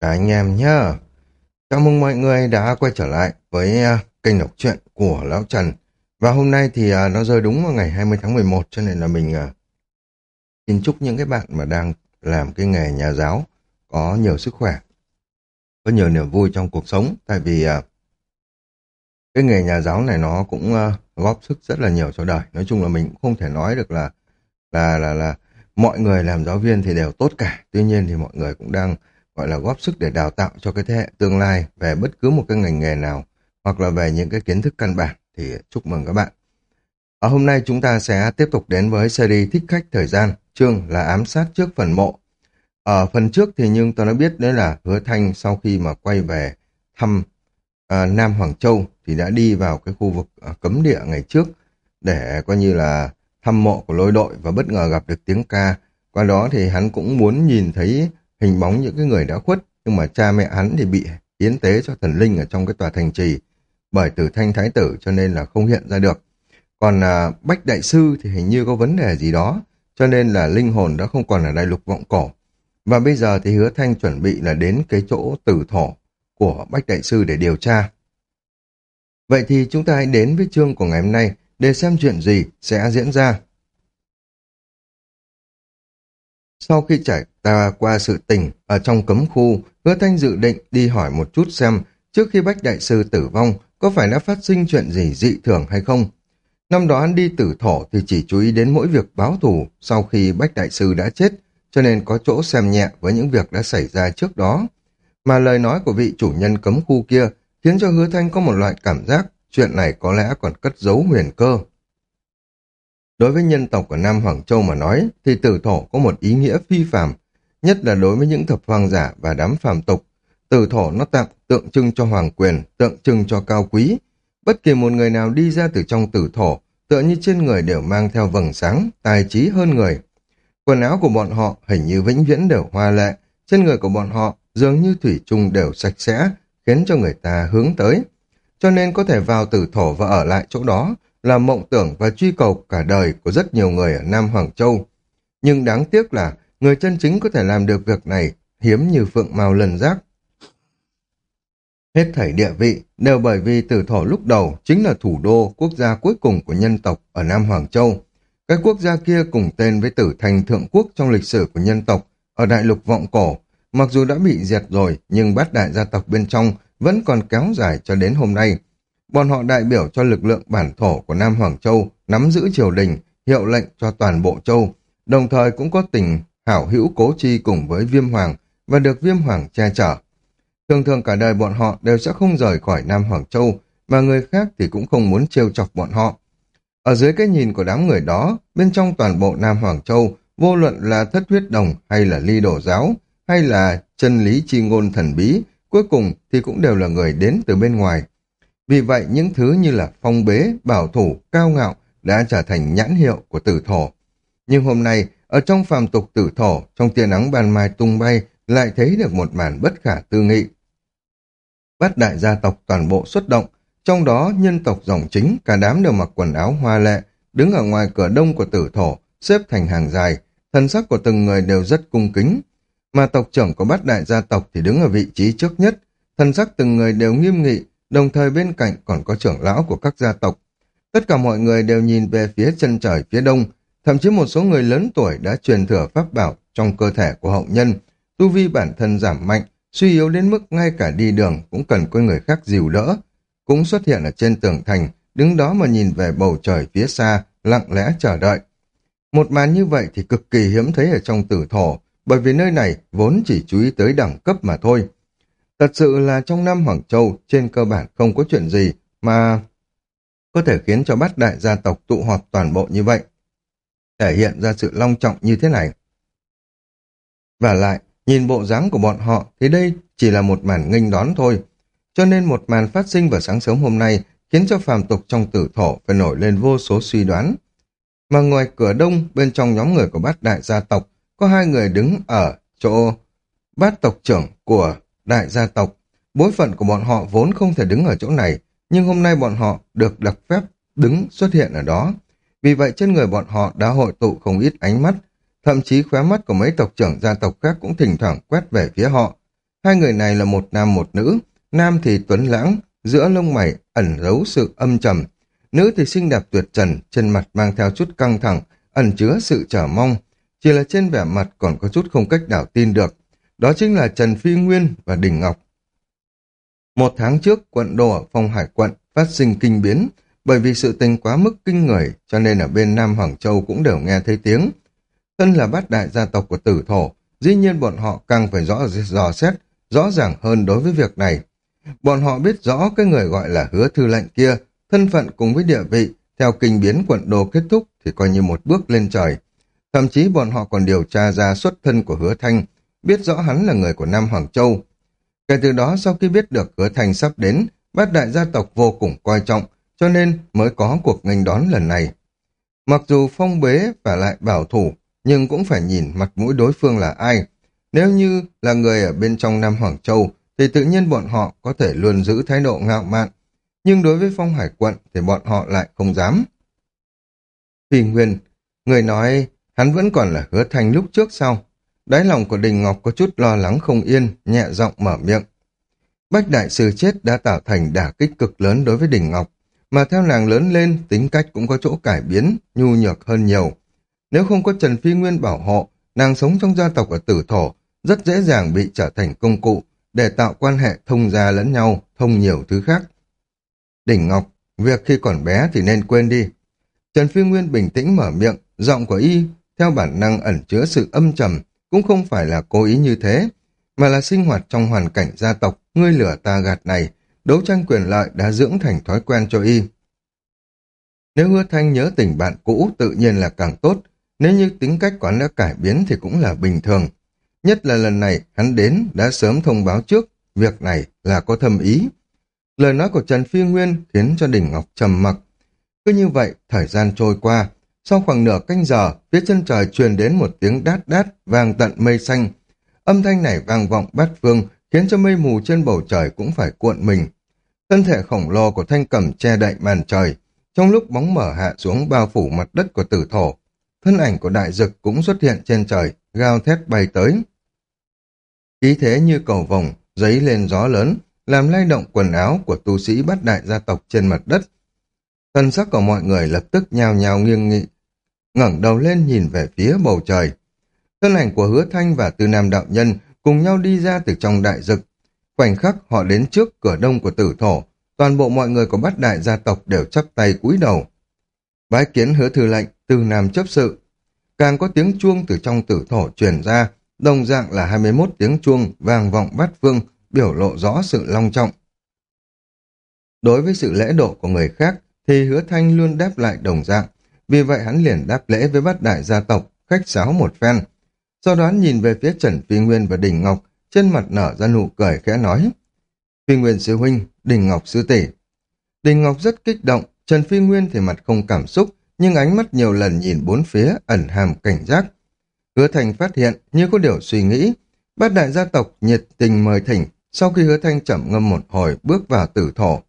Cả anh em nhá. Chào mừng mọi người đã quay trở lại với uh, kênh đọc truyện của Lão Trần. Và hôm nay thì uh, nó rơi đúng vào ngày 20 tháng 11 cho nên là mình uh, xin chúc những cái bạn mà đang làm cái nghề nhà giáo có nhiều sức khỏe, có nhiều niềm vui trong cuộc sống. Tại vì cái nghề nhà giáo này nó cũng góp sức rất là nhiều cho đời. Nói chung là mình cũng không thể nói được là là là là mọi người làm giáo viên thì đều tốt cả. Tuy nhiên thì mọi người cũng đang gọi là góp sức để đào tạo cho cái thế hệ tương lai về bất cứ một cái ngành nghề nào hoặc là về những cái kiến thức căn bản thì chúc mừng các bạn. Ở hôm nay chúng ta sẽ tiếp tục đến với series Thích Khách Thời Gian, chương là ám sát trước phần mộ. Ở phần trước thì nhưng tôi đã biết đấy là Hứa Thanh sau khi mà quay về thăm à, Nam Hoàng Châu thì đã đi vào cái khu vực à, cấm địa ngày trước để coi như là thăm mộ của lôi đội và bất ngờ gặp được tiếng ca. Qua đó thì hắn cũng muốn nhìn thấy hình bóng những cái người đã khuất, nhưng mà cha mẹ hắn thì bị hiến tế cho thần linh ở trong cái tòa thành trì bởi tử thanh thái tử cho nên là không hiện ra được. Còn à, Bách Đại Sư thì hình như có vấn đề gì đó, cho nên là linh hồn đã không còn ở đại lục vọng cổ. Và bây giờ thì hứa thanh chuẩn bị là đến cái chỗ tử thổ của Bách Đại Sư để điều tra. Vậy thì chúng ta hãy đến với chương của ngày hôm nay để xem chuyện gì sẽ diễn ra. Sau khi trải ta qua sự tình ở trong cấm khu, hứa thanh dự định đi hỏi một chút xem trước khi Bách Đại Sư tử vong có phải đã phát sinh chuyện gì dị thường hay không. Năm đó hắn đi tử thổ thì chỉ chú ý đến mỗi việc báo thù sau khi Bách Đại Sư đã chết, cho nên có chỗ xem nhẹ với những việc đã xảy ra trước đó. Mà lời nói của vị chủ nhân cấm khu kia khiến cho hứa thanh có một loại cảm giác chuyện này có lẽ còn cất giấu huyền cơ. Đối với nhân tộc của Nam Hoàng Châu mà nói, thì tử thổ có một ý nghĩa phi phàm, nhất là đối với những thập hoàng giả và đám phàm tục. Tử thổ nó tạm tượng trưng cho hoàng quyền, tượng trưng cho cao quý. Bất kỳ một người nào đi ra từ trong tử thổ, tựa như trên người đều mang theo vầng sáng, tài trí hơn người. Quần áo của bọn họ hình như vĩnh viễn đều hoa lệ, trên người của bọn họ dường như thủy chung đều sạch sẽ, khiến cho người ta hướng tới. Cho nên có thể vào tử thổ và ở lại chỗ đó, là mộng tưởng và truy cầu cả đời của rất nhiều người ở Nam Hoàng Châu. Nhưng đáng tiếc là người chân chính có thể làm được việc này hiếm như phượng mao lần giác. Hết thảy địa vị đều bởi vì tử thổ lúc đầu chính là thủ đô quốc gia cuối cùng của nhân tộc ở Nam Hoàng Châu. Cái quốc gia kia cùng tên với tử thành thượng quốc trong lịch sử của nhân tộc ở đại lục vọng cổ. Mặc dù đã bị diệt rồi nhưng bát đại gia tộc bên trong vẫn còn kéo dài cho đến hôm nay Bọn họ đại biểu cho lực lượng bản thổ của Nam Hoàng Châu nắm giữ triều đình, hiệu lệnh cho toàn bộ châu, đồng thời cũng có tình hảo hữu cố chi cùng với viêm hoàng và được viêm hoàng che chở. Thường thường cả đời bọn họ đều sẽ không rời khỏi Nam Hoàng Châu, mà người khác thì cũng không muốn trêu chọc bọn họ. Ở dưới cái nhìn của đám người đó, bên trong toàn bộ Nam Hoàng Châu, vô luận là thất huyết đồng hay là ly đổ giáo, hay là chân lý chi ngôn thần bí, cuối cùng thì cũng đều là người đến từ bên ngoài. Vì vậy những thứ như là phong bế, bảo thủ, cao ngạo đã trở thành nhãn hiệu của tử thổ. Nhưng hôm nay, ở trong phàm tục tử thổ, trong tia nắng ban mai tung bay, lại thấy được một màn bất khả tư nghị. Bát đại gia tộc toàn bộ xuất động, trong đó nhân tộc dòng chính, cả đám đều mặc quần áo hoa lệ, đứng ở ngoài cửa đông của tử thổ, xếp thành hàng dài, thân sắc của từng người đều rất cung kính. Mà tộc trưởng của bát đại gia tộc thì đứng ở vị trí trước nhất, thân sắc từng người đều nghiêm nghị, đồng thời bên cạnh còn có trưởng lão của các gia tộc. Tất cả mọi người đều nhìn về phía chân trời phía đông, thậm chí một số người lớn tuổi đã truyền thừa pháp bảo trong cơ thể của hậu nhân, tu vi bản thân giảm mạnh, suy yếu đến mức ngay cả đi đường cũng cần có người khác dìu đỡ. Cũng xuất hiện ở trên tường thành, đứng đó mà nhìn về bầu trời phía xa, lặng lẽ chờ đợi. Một màn như vậy thì cực kỳ hiếm thấy ở trong tử thổ, bởi vì nơi này vốn chỉ chú ý tới đẳng cấp mà thôi. Thật sự là trong năm Hoàng Châu trên cơ bản không có chuyện gì mà có thể khiến cho bát đại gia tộc tụ họp toàn bộ như vậy. Thể hiện ra sự long trọng như thế này. Và lại, nhìn bộ dáng của bọn họ thì đây chỉ là một màn nghênh đón thôi. Cho nên một màn phát sinh vào sáng sớm hôm nay khiến cho phàm tục trong tử thổ phải nổi lên vô số suy đoán. Mà ngoài cửa đông, bên trong nhóm người của bát đại gia tộc, có hai người đứng ở chỗ bát tộc trưởng của đại gia tộc. Bối phận của bọn họ vốn không thể đứng ở chỗ này, nhưng hôm nay bọn họ được đặc phép đứng xuất hiện ở đó. Vì vậy trên người bọn họ đã hội tụ không ít ánh mắt, thậm chí khóe mắt của mấy tộc trưởng gia tộc khác cũng thỉnh thoảng quét về phía họ. Hai người này là một nam một nữ, nam thì tuấn lãng, giữa lông mày ẩn giấu sự âm trầm, nữ thì xinh đẹp tuyệt trần, trên mặt mang theo chút căng thẳng, ẩn chứa sự trở mong, chỉ là trên vẻ mặt còn có chút không cách đảo tin được. Đó chính là Trần Phi Nguyên và Đình Ngọc. Một tháng trước, quận đô ở phong hải quận phát sinh kinh biến, bởi vì sự tình quá mức kinh người, cho nên ở bên Nam Hoàng Châu cũng đều nghe thấy tiếng. Thân là bát đại gia tộc của tử thổ, dĩ nhiên bọn họ càng phải rõ dò xét, rõ ràng hơn đối với việc này. Bọn họ biết rõ cái người gọi là hứa thư lệnh kia, thân phận cùng với địa vị, theo kinh biến quận đô kết thúc thì coi như một bước lên trời. Thậm chí bọn họ còn điều tra ra xuất thân của hứa thanh, biết rõ hắn là người của Nam Hoàng Châu. Kể từ đó sau khi biết được hứa thành sắp đến, bát đại gia tộc vô cùng coi trọng, cho nên mới có cuộc nghênh đón lần này. Mặc dù phong bế và lại bảo thủ, nhưng cũng phải nhìn mặt mũi đối phương là ai. Nếu như là người ở bên trong Nam Hoàng Châu, thì tự nhiên bọn họ có thể luôn giữ thái độ ngạo mạn, nhưng đối với phong hải quận thì bọn họ lại không dám. Phi Nguyên, người nói hắn vẫn còn là hứa thanh lúc trước sau. Đáy lòng của Đình Ngọc có chút lo lắng không yên, nhẹ giọng mở miệng. Bách đại sư chết đã tạo thành đả kích cực lớn đối với Đình Ngọc, mà theo nàng lớn lên, tính cách cũng có chỗ cải biến, nhu nhược hơn nhiều. Nếu không có Trần Phi Nguyên bảo hộ, nàng sống trong gia tộc ở tử thổ, rất dễ dàng bị trở thành công cụ để tạo quan hệ thông gia lẫn nhau, thông nhiều thứ khác. Đỉnh Ngọc, việc khi còn bé thì nên quên đi. Trần Phi Nguyên bình tĩnh mở miệng, giọng của y, theo bản năng ẩn chứa sự âm trầm, cũng không phải là cố ý như thế, mà là sinh hoạt trong hoàn cảnh gia tộc, ngươi lửa ta gạt này, đấu tranh quyền lợi đã dưỡng thành thói quen cho y. Nếu hứa thanh nhớ tình bạn cũ tự nhiên là càng tốt, nếu như tính cách quán đã cải biến thì cũng là bình thường. Nhất là lần này hắn đến đã sớm thông báo trước, việc này là có thâm ý. Lời nói của Trần Phi Nguyên khiến cho Đình Ngọc trầm mặc. Cứ như vậy, thời gian trôi qua, sau khoảng nửa canh giờ, phía chân trời truyền đến một tiếng đát đát vang tận mây xanh. Âm thanh này vang vọng bát phương, khiến cho mây mù trên bầu trời cũng phải cuộn mình. Thân thể khổng lồ của thanh cầm che đậy màn trời, trong lúc bóng mở hạ xuống bao phủ mặt đất của tử thổ. Thân ảnh của đại dực cũng xuất hiện trên trời, gao thét bay tới. Khí thế như cầu vồng, giấy lên gió lớn, làm lay động quần áo của tu sĩ bắt đại gia tộc trên mặt đất. Thân sắc của mọi người lập tức nhào nhào nghiêng nghị, ngẩng đầu lên nhìn về phía bầu trời. Thân ảnh của hứa thanh và tư nam đạo nhân cùng nhau đi ra từ trong đại dực. Khoảnh khắc họ đến trước cửa đông của tử thổ, toàn bộ mọi người của bát đại gia tộc đều chắp tay cúi đầu. Bái kiến hứa thư lệnh, tư nam chấp sự. Càng có tiếng chuông từ trong tử thổ truyền ra, đồng dạng là 21 tiếng chuông vang vọng bát phương, biểu lộ rõ sự long trọng. Đối với sự lễ độ của người khác, thì hứa thanh luôn đáp lại đồng dạng, vì vậy hắn liền đáp lễ với bát đại gia tộc, khách sáo một phen. Sau đó nhìn về phía Trần Phi Nguyên và Đình Ngọc, trên mặt nở ra nụ cười khẽ nói. Phi Nguyên sư huynh, Đình Ngọc sư tỷ. Đình Ngọc rất kích động, Trần Phi Nguyên thì mặt không cảm xúc, nhưng ánh mắt nhiều lần nhìn bốn phía ẩn hàm cảnh giác. Hứa Thành phát hiện như có điều suy nghĩ, bát đại gia tộc nhiệt tình mời thỉnh, sau khi hứa thanh chậm ngâm một hồi bước vào tử thổ.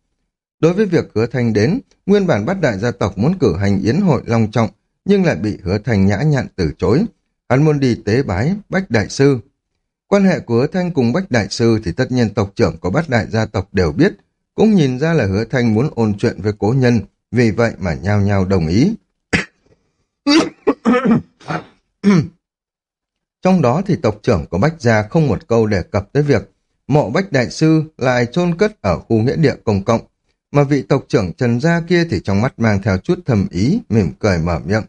Đối với việc hứa thanh đến, nguyên bản bát đại gia tộc muốn cử hành yến hội long trọng, nhưng lại bị hứa thanh nhã nhặn từ chối. Hắn muốn đi tế bái Bách Đại Sư. Quan hệ của hứa thanh cùng Bách Đại Sư thì tất nhiên tộc trưởng của bát đại gia tộc đều biết, cũng nhìn ra là hứa thanh muốn ôn chuyện với cố nhân, vì vậy mà nhao nhao đồng ý. Trong đó thì tộc trưởng của Bách Gia không một câu đề cập tới việc mộ Bách Đại Sư lại chôn cất ở khu nghĩa địa công cộng, mà vị tộc trưởng Trần Gia kia thì trong mắt mang theo chút thầm ý, mỉm cười mở miệng.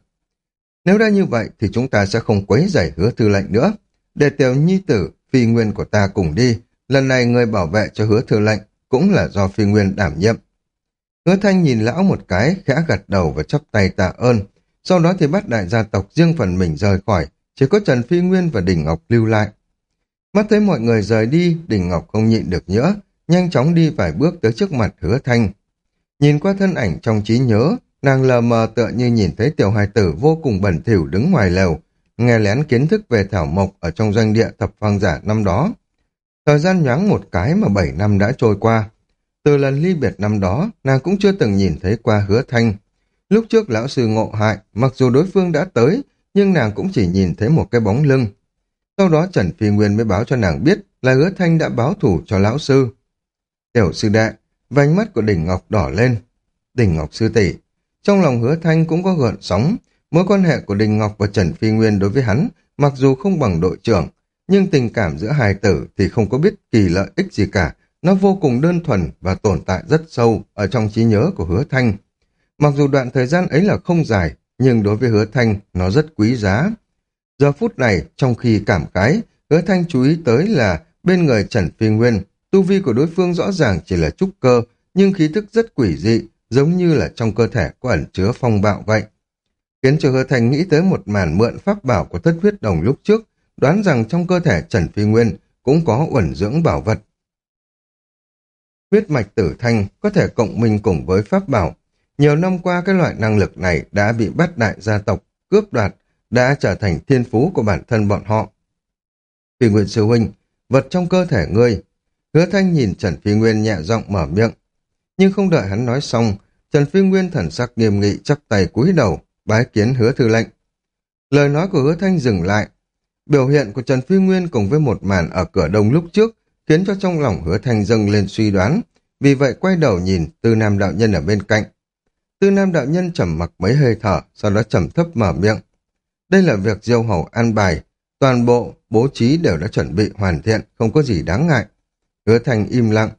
Nếu đã như vậy thì chúng ta sẽ không quấy rầy hứa thư lệnh nữa, để tiểu nhi tử, phi nguyên của ta cùng đi, lần này người bảo vệ cho hứa thư lệnh cũng là do phi nguyên đảm nhiệm. Hứa thanh nhìn lão một cái, khẽ gật đầu và chắp tay tạ ơn, sau đó thì bắt đại gia tộc riêng phần mình rời khỏi, chỉ có Trần Phi Nguyên và Đình Ngọc lưu lại. Mắt thấy mọi người rời đi, Đình Ngọc không nhịn được nữa, nhanh chóng đi vài bước tới trước mặt hứa thanh. Nhìn qua thân ảnh trong trí nhớ, nàng lờ mờ tựa như nhìn thấy tiểu hài tử vô cùng bẩn thỉu đứng ngoài lều, nghe lén kiến thức về thảo mộc ở trong doanh địa thập hoang giả năm đó. Thời gian nhoáng một cái mà bảy năm đã trôi qua. Từ lần ly biệt năm đó, nàng cũng chưa từng nhìn thấy qua hứa thanh. Lúc trước lão sư ngộ hại, mặc dù đối phương đã tới, nhưng nàng cũng chỉ nhìn thấy một cái bóng lưng. Sau đó Trần Phi Nguyên mới báo cho nàng biết là hứa thanh đã báo thủ cho lão sư. Tiểu sư đệ, vành mắt của đỉnh ngọc đỏ lên. Đỉnh ngọc sư tỷ, trong lòng hứa thanh cũng có gợn sóng, mối quan hệ của Đình Ngọc và Trần Phi Nguyên đối với hắn, mặc dù không bằng đội trưởng, nhưng tình cảm giữa hai tử thì không có biết kỳ lợi ích gì cả, nó vô cùng đơn thuần và tồn tại rất sâu ở trong trí nhớ của hứa thanh. Mặc dù đoạn thời gian ấy là không dài, nhưng đối với hứa thanh nó rất quý giá. Giờ phút này, trong khi cảm khái, hứa thanh chú ý tới là bên người Trần Phi Nguyên, tu vi của đối phương rõ ràng chỉ là trúc cơ, nhưng khí thức rất quỷ dị, giống như là trong cơ thể có ẩn chứa phong bạo vậy. Khiến cho hứa thành nghĩ tới một màn mượn pháp bảo của thất huyết đồng lúc trước, đoán rằng trong cơ thể Trần Phi Nguyên cũng có uẩn dưỡng bảo vật. Huyết mạch tử thanh có thể cộng minh cùng với pháp bảo. Nhiều năm qua cái loại năng lực này đã bị bắt đại gia tộc cướp đoạt, đã trở thành thiên phú của bản thân bọn họ. Phi Nguyên Sư Huynh, vật trong cơ thể ngươi. Hứa Thanh nhìn Trần Phi Nguyên nhẹ giọng mở miệng. Nhưng không đợi hắn nói xong, Trần Phi Nguyên thần sắc nghiêm nghị chắp tay cúi đầu, bái kiến hứa thư lệnh. Lời nói của hứa Thanh dừng lại. Biểu hiện của Trần Phi Nguyên cùng với một màn ở cửa đông lúc trước khiến cho trong lòng hứa Thanh dâng lên suy đoán. Vì vậy quay đầu nhìn Tư Nam Đạo Nhân ở bên cạnh. Tư Nam Đạo Nhân trầm mặc mấy hơi thở, sau đó trầm thấp mở miệng. Đây là việc diêu hầu an bài, toàn bộ bố trí đều đã chuẩn bị hoàn thiện, không có gì đáng ngại. Hứa Thành im lặng.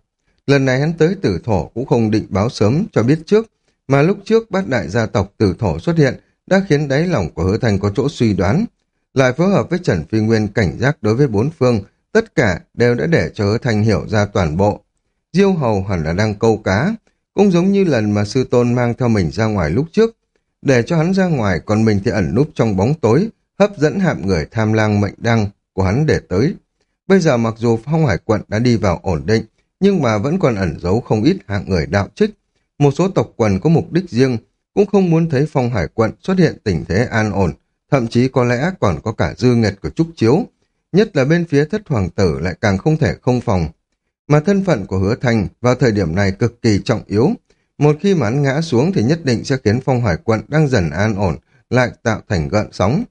Lần này hắn tới tử thổ cũng không định báo sớm cho biết trước, mà lúc trước bát đại gia tộc tử thổ xuất hiện đã khiến đáy lòng của hứa Thành có chỗ suy đoán. Lại phối hợp với Trần Phi Nguyên cảnh giác đối với bốn phương, tất cả đều đã để cho hứa Thành hiểu ra toàn bộ. Diêu hầu hẳn là đang câu cá, cũng giống như lần mà sư tôn mang theo mình ra ngoài lúc trước, để cho hắn ra ngoài còn mình thì ẩn núp trong bóng tối, hấp dẫn hạm người tham lang mệnh đăng của hắn để tới. Bây giờ mặc dù phong hải quận đã đi vào ổn định, nhưng mà vẫn còn ẩn giấu không ít hạng người đạo trích. Một số tộc quần có mục đích riêng, cũng không muốn thấy phong hải quận xuất hiện tình thế an ổn, thậm chí có lẽ còn có cả dư nghiệt của Trúc Chiếu. Nhất là bên phía thất hoàng tử lại càng không thể không phòng. Mà thân phận của hứa thành vào thời điểm này cực kỳ trọng yếu. Một khi mà hắn ngã xuống thì nhất định sẽ khiến phong hải quận đang dần an ổn, lại tạo thành gợn sóng.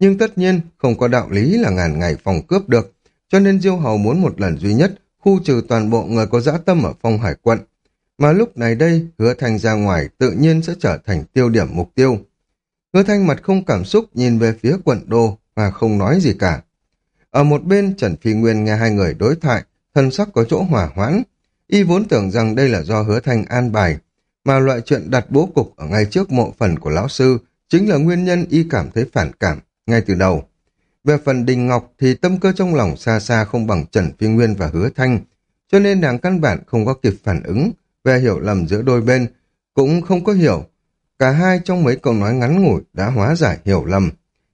Nhưng tất nhiên không có đạo lý là ngàn ngày phòng cướp được, cho nên Diêu Hầu muốn một lần duy nhất khu trừ toàn bộ người có dã tâm ở phong hải quận. Mà lúc này đây, hứa thanh ra ngoài tự nhiên sẽ trở thành tiêu điểm mục tiêu. Hứa thanh mặt không cảm xúc nhìn về phía quận đô và không nói gì cả. Ở một bên Trần Phi Nguyên nghe hai người đối thoại, thân sắc có chỗ hỏa hoãn. Y vốn tưởng rằng đây là do hứa thanh an bài, mà loại chuyện đặt bố cục ở ngay trước mộ phần của lão sư chính là nguyên nhân y cảm thấy phản cảm ngay từ đầu. Về phần Đình Ngọc thì tâm cơ trong lòng xa xa không bằng Trần Phi Nguyên và Hứa Thanh, cho nên nàng căn bản không có kịp phản ứng về hiểu lầm giữa đôi bên, cũng không có hiểu. Cả hai trong mấy câu nói ngắn ngủi đã hóa giải hiểu lầm.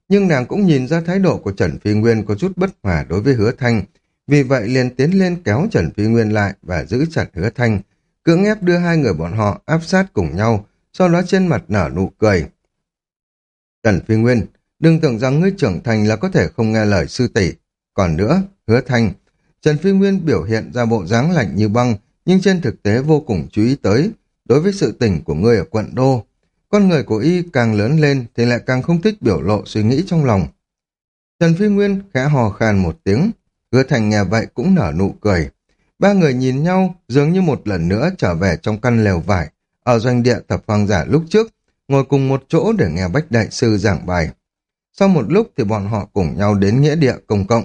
Nhưng nàng cũng nhìn ra thái độ của Trần Phi Nguyên có chút bất hòa đối với Hứa Thanh, vì vậy liền tiến lên kéo Trần Phi Nguyên lại và giữ chặt Hứa Thanh, cưỡng ép đưa hai người bọn họ áp sát cùng nhau, sau đó trên mặt nở nụ cười. Trần Phi Nguyên, đừng tưởng rằng ngươi trưởng thành là có thể không nghe lời sư tỷ. Còn nữa, Hứa Thanh, Trần Phi Nguyên biểu hiện ra bộ dáng lạnh như băng, nhưng trên thực tế vô cùng chú ý tới, đối với sự tình của ngươi ở quận Đô. Con người của y càng lớn lên thì lại càng không thích biểu lộ suy nghĩ trong lòng. Trần Phi Nguyên khẽ hò khàn một tiếng, hứa thành nghe vậy cũng nở nụ cười. Ba người nhìn nhau dường như một lần nữa trở về trong căn lều vải, ở doanh địa thập hoàng giả lúc trước, ngồi cùng một chỗ để nghe Bách Đại Sư giảng bài. Sau một lúc thì bọn họ cùng nhau đến nghĩa địa công cộng.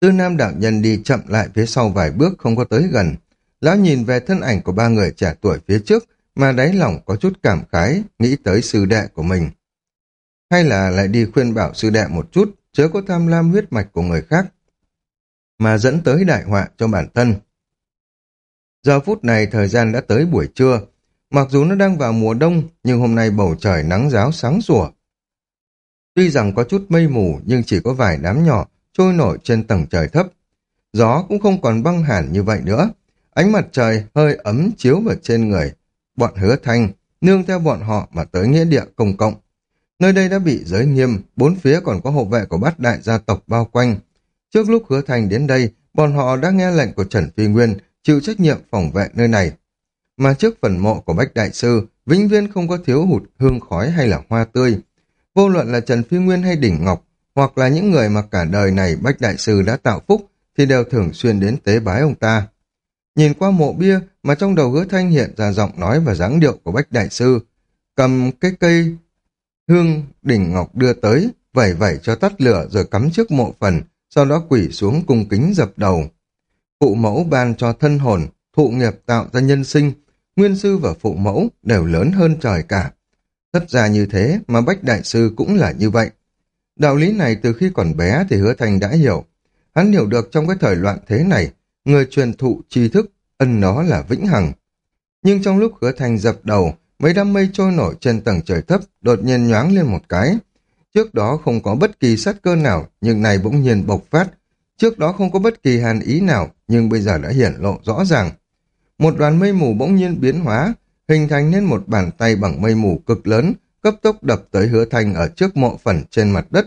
Tư Nam đạo nhân đi chậm lại phía sau vài bước không có tới gần. Lão nhìn về thân ảnh của ba người trẻ tuổi phía trước mà đáy lòng có chút cảm khái, nghĩ tới sư đệ của mình. Hay là lại đi khuyên bảo sư đệ một chút, chớ có tham lam huyết mạch của người khác, mà dẫn tới đại họa cho bản thân. Giờ phút này thời gian đã tới buổi trưa, mặc dù nó đang vào mùa đông nhưng hôm nay bầu trời nắng giáo sáng rủa Tuy rằng có chút mây mù nhưng chỉ có vài đám nhỏ trôi nổi trên tầng trời thấp. Gió cũng không còn băng hẳn như vậy nữa. Ánh mặt trời hơi ấm chiếu vào trên người. Bọn hứa thanh, nương theo bọn họ mà tới nghĩa địa công cộng. Nơi đây đã bị giới nghiêm, bốn phía còn có hộ vệ của bát đại gia tộc bao quanh. Trước lúc hứa thanh đến đây, bọn họ đã nghe lệnh của Trần Phi Nguyên chịu trách nhiệm phòng vệ nơi này. Mà trước phần mộ của Bách Đại Sư, vĩnh viên không có thiếu hụt hương khói hay là hoa tươi. Vô luận là Trần Phi Nguyên hay Đỉnh Ngọc hoặc là những người mà cả đời này Bách Đại Sư đã tạo phúc, thì đều thường xuyên đến tế bái ông ta. Nhìn qua mộ bia mà trong đầu hứa thanh hiện ra giọng nói và dáng điệu của Bách Đại Sư, cầm cái cây hương đỉnh ngọc đưa tới, vẩy vẩy cho tắt lửa rồi cắm trước mộ phần, sau đó quỷ xuống cung kính dập đầu. Phụ mẫu ban cho thân hồn, thụ nghiệp tạo ra nhân sinh, nguyên sư và phụ mẫu đều lớn hơn trời cả. Thất ra như thế mà Bách Đại Sư cũng là như vậy. Đạo lý này từ khi còn bé thì hứa thành đã hiểu. Hắn hiểu được trong cái thời loạn thế này, người truyền thụ tri thức, ân nó là vĩnh hằng. Nhưng trong lúc hứa thành dập đầu, mấy đám mây trôi nổi trên tầng trời thấp đột nhiên nhoáng lên một cái. Trước đó không có bất kỳ sát cơ nào, nhưng này bỗng nhiên bộc phát. Trước đó không có bất kỳ hàn ý nào, nhưng bây giờ đã hiển lộ rõ ràng. Một đoàn mây mù bỗng nhiên biến hóa, hình thành nên một bàn tay bằng mây mù cực lớn, cấp tốc đập tới hứa thanh ở trước mộ phần trên mặt đất.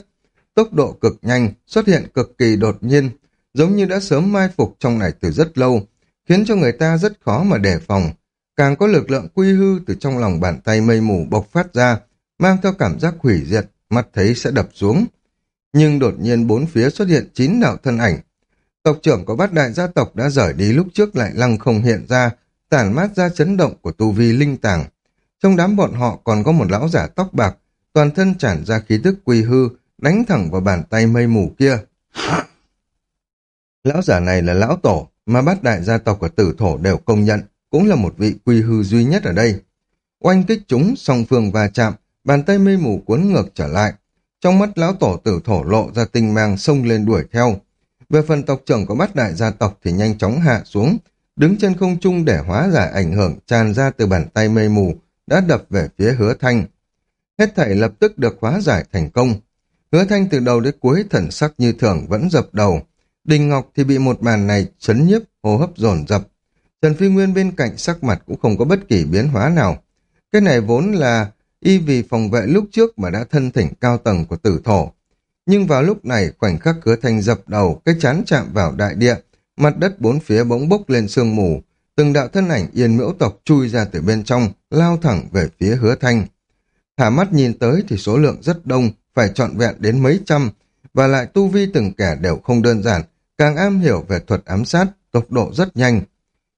Tốc độ cực nhanh, xuất hiện cực kỳ đột nhiên, giống như đã sớm mai phục trong này từ rất lâu, khiến cho người ta rất khó mà đề phòng. Càng có lực lượng quy hư từ trong lòng bàn tay mây mù bộc phát ra, mang theo cảm giác hủy diệt, mắt thấy sẽ đập xuống. Nhưng đột nhiên bốn phía xuất hiện chín đạo thân ảnh. Tộc trưởng của bát đại gia tộc đã rời đi lúc trước lại lăng không hiện ra, tản mát ra chấn động của tu vi linh tàng. Trong đám bọn họ còn có một lão giả tóc bạc, toàn thân tràn ra khí tức quy hư, đánh thẳng vào bàn tay mây mù kia. Lão giả này là lão tổ, mà bát đại gia tộc của tử thổ đều công nhận, cũng là một vị quy hư duy nhất ở đây. Oanh kích chúng, song phương va chạm, bàn tay mây mù cuốn ngược trở lại. Trong mắt lão tổ tử thổ lộ ra tinh mang xông lên đuổi theo. Về phần tộc trưởng của bát đại gia tộc thì nhanh chóng hạ xuống, đứng trên không trung để hóa giải ảnh hưởng tràn ra từ bàn tay mây mù, đã đập về phía hứa thanh. Hết thảy lập tức được hóa giải thành công. Hứa thanh từ đầu đến cuối thần sắc như thường vẫn dập đầu. Đình Ngọc thì bị một màn này chấn nhiếp, hô hấp dồn dập. Trần Phi Nguyên bên cạnh sắc mặt cũng không có bất kỳ biến hóa nào. Cái này vốn là y vì phòng vệ lúc trước mà đã thân thỉnh cao tầng của tử thổ. Nhưng vào lúc này khoảnh khắc hứa thanh dập đầu, cái chán chạm vào đại địa, mặt đất bốn phía bỗng bốc lên sương mù, từng đạo thân ảnh yên miễu tộc chui ra từ bên trong, lao thẳng về phía hứa thanh. Thả mắt nhìn tới thì số lượng rất đông, phải trọn vẹn đến mấy trăm, và lại tu vi từng kẻ đều không đơn giản, càng am hiểu về thuật ám sát, tốc độ rất nhanh.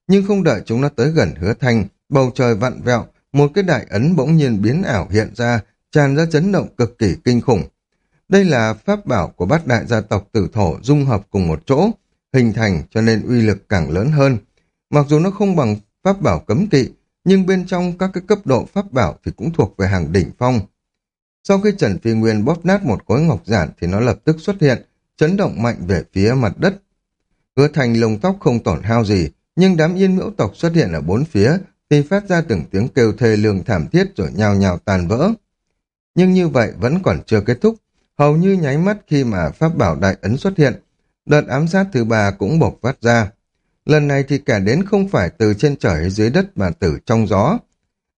Nhưng không đợi chúng nó tới gần hứa thanh, bầu trời vặn vẹo, một cái đại ấn bỗng nhiên biến ảo hiện ra, tràn ra chấn động cực kỳ kinh khủng. Đây là pháp bảo của bát đại gia tộc tử thổ dung hợp cùng một chỗ, hình thành cho nên uy lực càng lớn hơn. Mặc dù nó không bằng pháp bảo cấm kỵ, nhưng bên trong các cái cấp độ pháp bảo thì cũng thuộc về hàng đỉnh phong. Sau khi Trần Phi Nguyên bóp nát một khối ngọc giản thì nó lập tức xuất hiện, chấn động mạnh về phía mặt đất. Hứa thành lồng tóc không tổn hao gì, nhưng đám yên miễu tộc xuất hiện ở bốn phía thì phát ra từng tiếng kêu thê lương thảm thiết rồi nhào nhào tàn vỡ. Nhưng như vậy vẫn còn chưa kết thúc, hầu như nháy mắt khi mà pháp bảo đại ấn xuất hiện, đợt ám sát thứ ba cũng bộc phát ra. Lần này thì cả đến không phải từ trên trời dưới đất mà từ trong gió.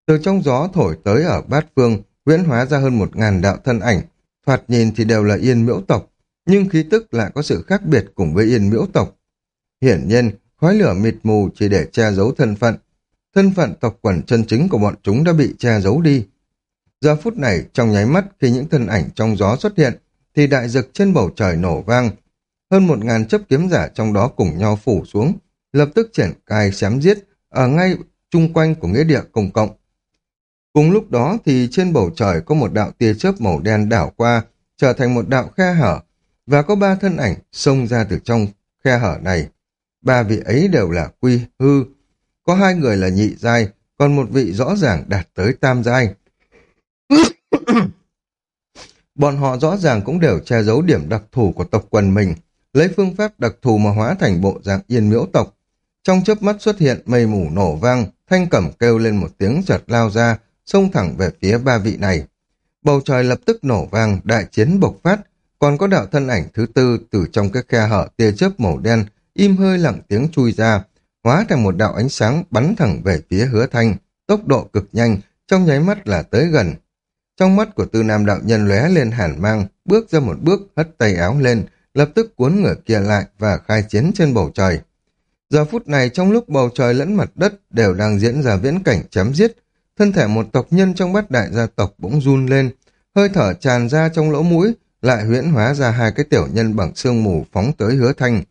Từ trong gió thổi tới ở bát phương, huyễn hóa ra hơn một ngàn đạo thân ảnh, thoạt nhìn thì đều là yên miễu tộc, nhưng khí tức lại có sự khác biệt cùng với yên miễu tộc. Hiển nhiên, khói lửa mịt mù chỉ để che giấu thân phận. Thân phận tộc quần chân chính của bọn chúng đã bị che giấu đi. Giờ phút này, trong nháy mắt khi những thân ảnh trong gió xuất hiện, thì đại dực trên bầu trời nổ vang. Hơn một ngàn chấp kiếm giả trong đó cùng nhau phủ xuống, lập tức triển cài chém giết ở ngay chung quanh của nghĩa địa công cộng. Cùng lúc đó thì trên bầu trời có một đạo tia chớp màu đen đảo qua, trở thành một đạo khe hở, và có ba thân ảnh xông ra từ trong khe hở này. Ba vị ấy đều là quy hư, có hai người là nhị giai, còn một vị rõ ràng đạt tới tam giai. Bọn họ rõ ràng cũng đều che giấu điểm đặc thù của tộc quần mình, lấy phương pháp đặc thù mà hóa thành bộ dạng yên miễu tộc. Trong chớp mắt xuất hiện mây mù nổ vang, thanh cẩm kêu lên một tiếng chợt lao ra, xông thẳng về phía ba vị này. Bầu trời lập tức nổ vang, đại chiến bộc phát, còn có đạo thân ảnh thứ tư từ trong cái khe hở tia chớp màu đen, im hơi lặng tiếng chui ra, hóa thành một đạo ánh sáng bắn thẳng về phía hứa thanh, tốc độ cực nhanh, trong nháy mắt là tới gần. Trong mắt của tư nam đạo nhân lóe lên hàn mang, bước ra một bước, hất tay áo lên, lập tức cuốn ngửa kia lại và khai chiến trên bầu trời. Giờ phút này trong lúc bầu trời lẫn mặt đất đều đang diễn ra viễn cảnh chém giết, thân thể một tộc nhân trong bát đại gia tộc bỗng run lên, hơi thở tràn ra trong lỗ mũi, lại huyễn hóa ra hai cái tiểu nhân bằng xương mù phóng tới hứa thanh.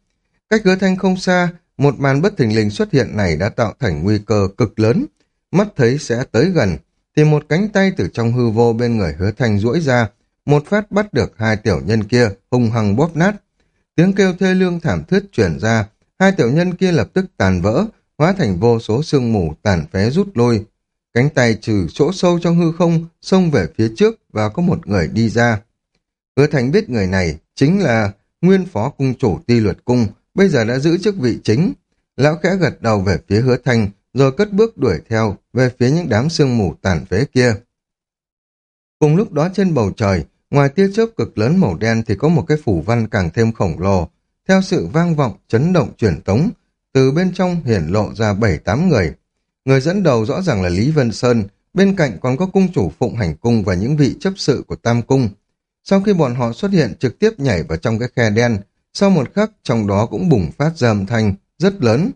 Cách hứa thanh không xa, một màn bất thình lình xuất hiện này đã tạo thành nguy cơ cực lớn. Mắt thấy sẽ tới gần, thì một cánh tay từ trong hư vô bên người hứa thanh duỗi ra, một phát bắt được hai tiểu nhân kia, hung hăng bóp nát. Tiếng kêu thê lương thảm thiết chuyển ra, hai tiểu nhân kia lập tức tàn vỡ, hóa thành vô số sương mù tàn phé rút lui. Cánh tay trừ chỗ sâu trong hư không, xông về phía trước và có một người đi ra. Hứa Thành biết người này chính là nguyên phó cung chủ ti luật cung, bây giờ đã giữ chức vị chính. Lão khẽ gật đầu về phía hứa Thành, rồi cất bước đuổi theo về phía những đám sương mù tàn phế kia. Cùng lúc đó trên bầu trời, ngoài tia chớp cực lớn màu đen thì có một cái phủ văn càng thêm khổng lồ, theo sự vang vọng, chấn động truyền tống, từ bên trong hiển lộ ra bảy tám người. Người dẫn đầu rõ ràng là Lý Vân Sơn, bên cạnh còn có cung chủ Phụng Hành Cung và những vị chấp sự của Tam Cung. Sau khi bọn họ xuất hiện trực tiếp nhảy vào trong cái khe đen, sau một khắc trong đó cũng bùng phát ra âm thanh rất lớn.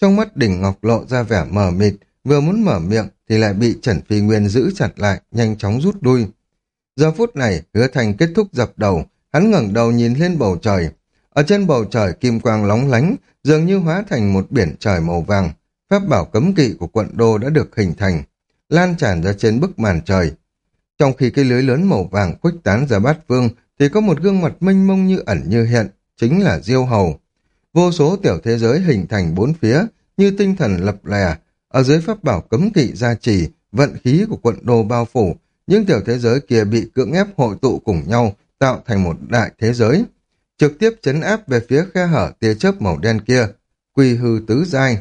Trong mắt đỉnh ngọc lộ ra vẻ mờ mịt, vừa muốn mở miệng thì lại bị Trần Phi Nguyên giữ chặt lại, nhanh chóng rút đuôi. Giờ phút này, hứa thành kết thúc dập đầu, hắn ngẩng đầu nhìn lên bầu trời. Ở trên bầu trời kim quang lóng lánh, dường như hóa thành một biển trời màu vàng. Pháp bảo cấm kỵ của quận đô đã được hình thành, lan tràn ra trên bức màn trời. Trong khi cái lưới lớn màu vàng khuếch tán ra bát vương, thì có một gương mặt mênh mông như ẩn như hiện, chính là Diêu Hầu. Vô số tiểu thế giới hình thành bốn phía, như tinh thần lập lè, ở dưới pháp bảo cấm kỵ gia trì, vận khí của quận đô bao phủ, những tiểu thế giới kia bị cưỡng ép hội tụ cùng nhau, tạo thành một đại thế giới. Trực tiếp chấn áp về phía khe hở tia chớp màu đen kia, quy hư tứ giai.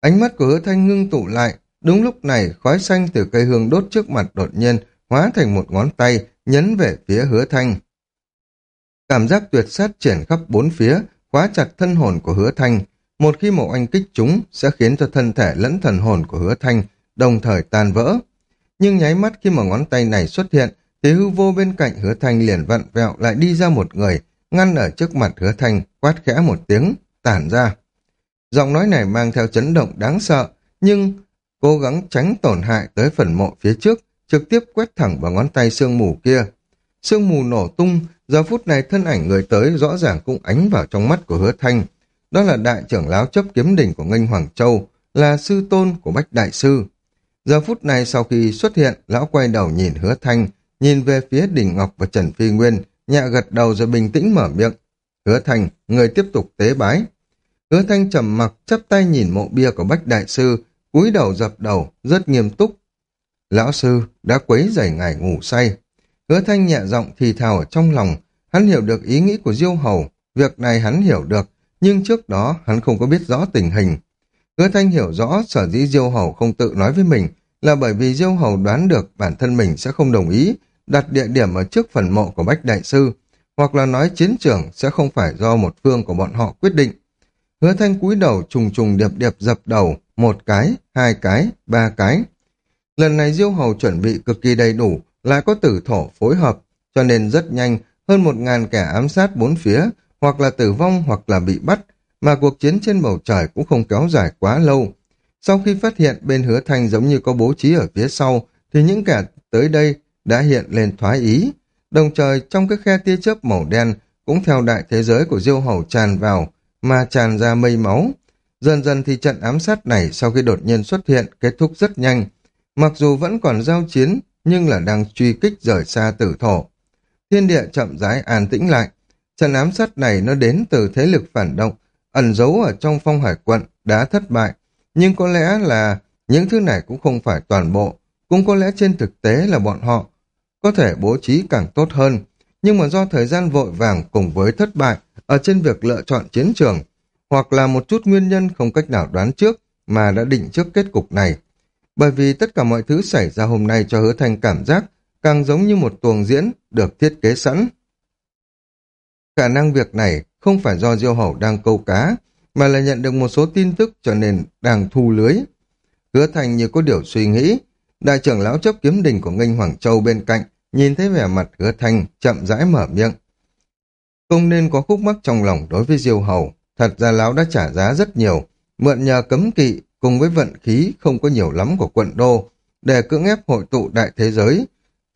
Ánh mắt của hứa thanh ngưng tụ lại, đúng lúc này khói xanh từ cây hương đốt trước mặt đột nhiên hóa thành một ngón tay nhấn về phía hứa thanh. Cảm giác tuyệt sát triển khắp bốn phía, khóa chặt thân hồn của hứa thanh. Một khi một anh kích chúng sẽ khiến cho thân thể lẫn thần hồn của hứa thanh đồng thời tan vỡ. Nhưng nháy mắt khi mà ngón tay này xuất hiện, thì hư vô bên cạnh hứa thanh liền vặn vẹo lại đi ra một người, ngăn ở trước mặt hứa thanh, quát khẽ một tiếng, tản ra. Giọng nói này mang theo chấn động đáng sợ, nhưng cố gắng tránh tổn hại tới phần mộ phía trước, trực tiếp quét thẳng vào ngón tay sương mù kia. Sương mù nổ tung, giờ phút này thân ảnh người tới rõ ràng cũng ánh vào trong mắt của hứa thanh. Đó là đại trưởng lão chấp kiếm đỉnh của Nghênh Hoàng Châu, là sư tôn của Bách Đại Sư. Giờ phút này sau khi xuất hiện, lão quay đầu nhìn hứa thanh, nhìn về phía đỉnh Ngọc và Trần Phi Nguyên, nhẹ gật đầu rồi bình tĩnh mở miệng. Hứa thanh, người tiếp tục tế bái. Hứa thanh trầm mặc chắp tay nhìn mộ bia của Bách Đại Sư, cúi đầu dập đầu, rất nghiêm túc. Lão sư đã quấy rầy ngài ngủ say. Hứa thanh nhẹ giọng thì thào ở trong lòng, hắn hiểu được ý nghĩ của Diêu Hầu, việc này hắn hiểu được, nhưng trước đó hắn không có biết rõ tình hình. Hứa thanh hiểu rõ sở dĩ Diêu Hầu không tự nói với mình là bởi vì Diêu Hầu đoán được bản thân mình sẽ không đồng ý đặt địa điểm ở trước phần mộ của Bách Đại Sư, hoặc là nói chiến trường sẽ không phải do một phương của bọn họ quyết định. Hứa thanh cúi đầu trùng trùng điệp điệp dập đầu, một cái, hai cái, ba cái. Lần này Diêu Hầu chuẩn bị cực kỳ đầy đủ, lại có tử thổ phối hợp, cho nên rất nhanh, hơn một ngàn kẻ ám sát bốn phía, hoặc là tử vong hoặc là bị bắt, mà cuộc chiến trên bầu trời cũng không kéo dài quá lâu. Sau khi phát hiện bên hứa thanh giống như có bố trí ở phía sau, thì những kẻ tới đây đã hiện lên thoái ý. Đồng trời trong cái khe tia chớp màu đen cũng theo đại thế giới của Diêu Hầu tràn vào, mà tràn ra mây máu. Dần dần thì trận ám sát này sau khi đột nhiên xuất hiện kết thúc rất nhanh. Mặc dù vẫn còn giao chiến, nhưng là đang truy kích rời xa tử thổ. Thiên địa chậm rãi an tĩnh lại. Trận ám sát này nó đến từ thế lực phản động, ẩn giấu ở trong phong hải quận, đã thất bại. Nhưng có lẽ là những thứ này cũng không phải toàn bộ, cũng có lẽ trên thực tế là bọn họ có thể bố trí càng tốt hơn. Nhưng mà do thời gian vội vàng cùng với thất bại ở trên việc lựa chọn chiến trường, hoặc là một chút nguyên nhân không cách nào đoán trước mà đã định trước kết cục này. Bởi vì tất cả mọi thứ xảy ra hôm nay cho hứa thanh cảm giác càng giống như một tuồng diễn được thiết kế sẵn. Khả năng việc này không phải do Diêu Hậu đang câu cá, mà là nhận được một số tin tức cho nên đang thu lưới. Hứa Thành như có điều suy nghĩ, đại trưởng lão chấp kiếm đình của Ngân Hoàng Châu bên cạnh, nhìn thấy vẻ mặt Hứa Thành chậm rãi mở miệng. Không nên có khúc mắc trong lòng đối với Diêu Hầu, thật ra lão đã trả giá rất nhiều, mượn nhờ cấm kỵ cùng với vận khí không có nhiều lắm của quận đô, để cưỡng ép hội tụ đại thế giới.